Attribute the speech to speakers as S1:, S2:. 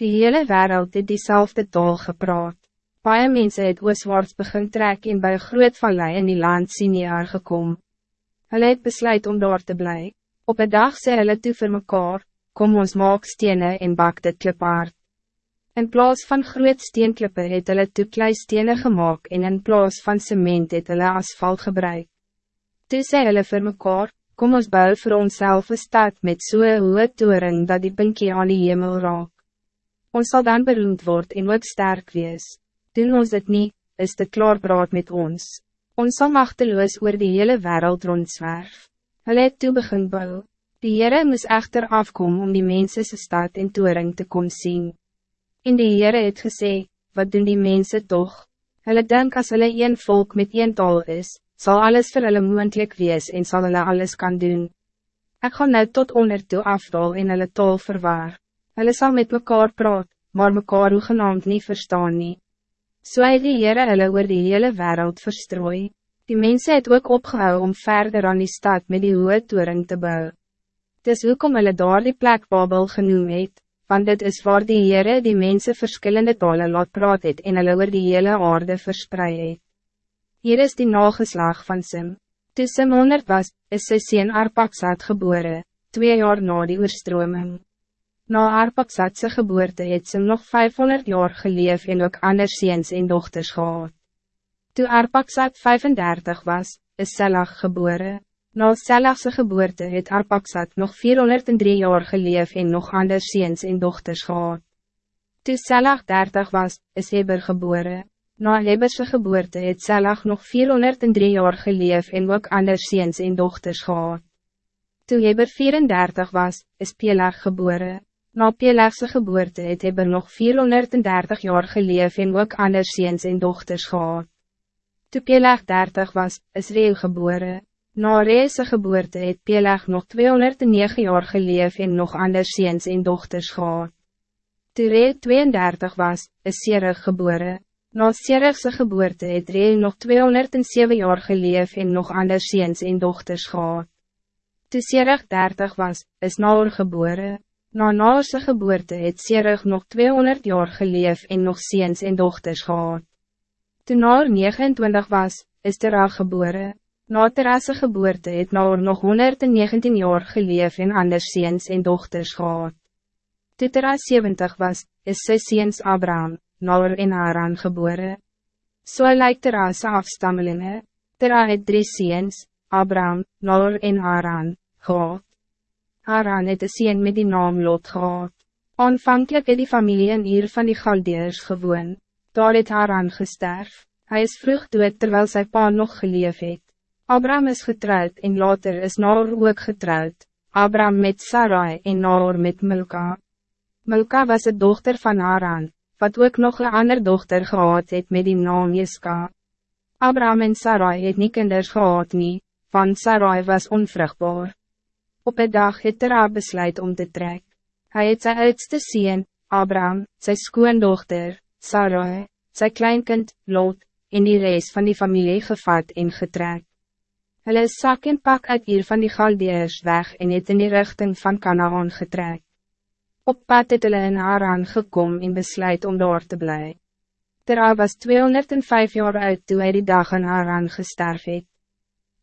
S1: Die hele wereld het diezelfde taal gepraat. Baie mense het ooswaarts begin trek en by groot vallei in die land Sinear gekom. Hulle het besluit om daar te bly. Op een dag sê hulle toe vir mekaar, kom ons maak stene en bak dit klipaard. In plaas van groot steenklippe het hulle toe klei stene gemaakt en in plaas van cement het hulle asfalt gebruik. Toe sê hulle vir mekaar, kom ons bou vir onszelf een stad met so'n hoge toering dat die pinkie aan die hemel raak. Ons zal dan beroemd worden en ook sterk wees. Doen ons dit niet, is dit klaarbraad met ons. Ons zal machteloos oor die hele wereld rondzwerf. Hulle het toe begin bou. Die Heere moes echter afkom om die mensen stad en toering te kon zien. En die Heere het gesê, wat doen die mensen toch? Hulle denk as hulle een volk met een taal is, zal alles voor hulle moendlik wees en zal hulle alles kan doen. Ik ga nou tot onder toe afdal en hulle taal verwaar. Hulle sal met mekaar praat, maar mekaar hoegenaamd niet verstaan nie. So het die Heere hulle oor die hele wereld verstrooi. Die mensen het ook opgehou om verder aan die stad met die hoge toering te bouwen. Dis hoekom hulle daar die plek Babel genoem het, want dit is waar die Heere die mensen verschillende talen laat praat het en hulle oor die hele aarde verspreid het. Hier is die nageslag van Sim. Toe Sim 100 was, is sy sien Arpaksat geboren, twee jaar na die oorstroming. Na Arpaksatse geboorte het Sim nog 500 jaar geleef en ook ander seens en dochters gehad. Toe Arpaksat 35 was, is Selag geboren. Na Selagse geboorte het Arpaksat nog 403 jaar geleef en nog anders ziens en dochters gehad. Toe Selag 30 was, is Heber geboren. Na Heberse geboorte het Selag nog 403 jaar geleef en ook anders ziens en dochters gehad. Toe Heber 34 was, is Pelag geboren. Na Pelagse geboorte het Heber nog 430 jaar geleef en ook anders ziens en dochters gehad. Toe Pelag 30 was, is Reu geboren. Na Reese geboorte het Peleg nog 209 jaar geleef en nog anders ziens en dochters gehad. Toe Ree 32 was, is Serig geboren. Na Serigse geboorte het Ree nog 207 jaar geleef en nog anders ziens en dochters gehad. Toe Serig 30 was, is Naor geboren. Na Naorse geboorte het Serig nog 200 jaar geleef en nog ziens en dochters gehad. Toen Naor 29 was, is Terah geboren. Na Terrasse geboorte het Naor nog 119 jaar geleef en anders seens en dochters gehad. Toe Terras 70 was, is sy seens Abraham, Naor en Haran geboren. So lyk Terrasse afstammelinge, Terra het drie seens, Abraham, Naor en Haran, gehad. Haran het een seen met die naam Lot gehad. Aanvankelijk het die familie in hier van die Galdeers gewoon, daar het Haran gesterf, hij is vroeg dood terwijl sy pa nog geleef het. Abraham is getrouwd en later is Nahor ook getrouwd. Abraham met Sarai en Nahor met Milka. Milka was de dochter van Haran, wat ook nog een ander dochter gehad het met die naam Jeska. Abraham en Sarai het nie kinders gehad nie, want Sarai was onvruchtbaar. Op een dag het Terah besluit om te trek. Hij het sy oudste sien, Abraham, sy skoondochter, Sarai, sy kleinkind, Lot, en die reis van die familie gevat en getrek. Hulle is sak en pak uit hier van die Galdeers weg en het in die richting van Canaan getrek. Op pad het hulle in Haran gekom en besluit om daar te bly. Terra was 205 jaar oud toen hij die dag in Haran gesterf het.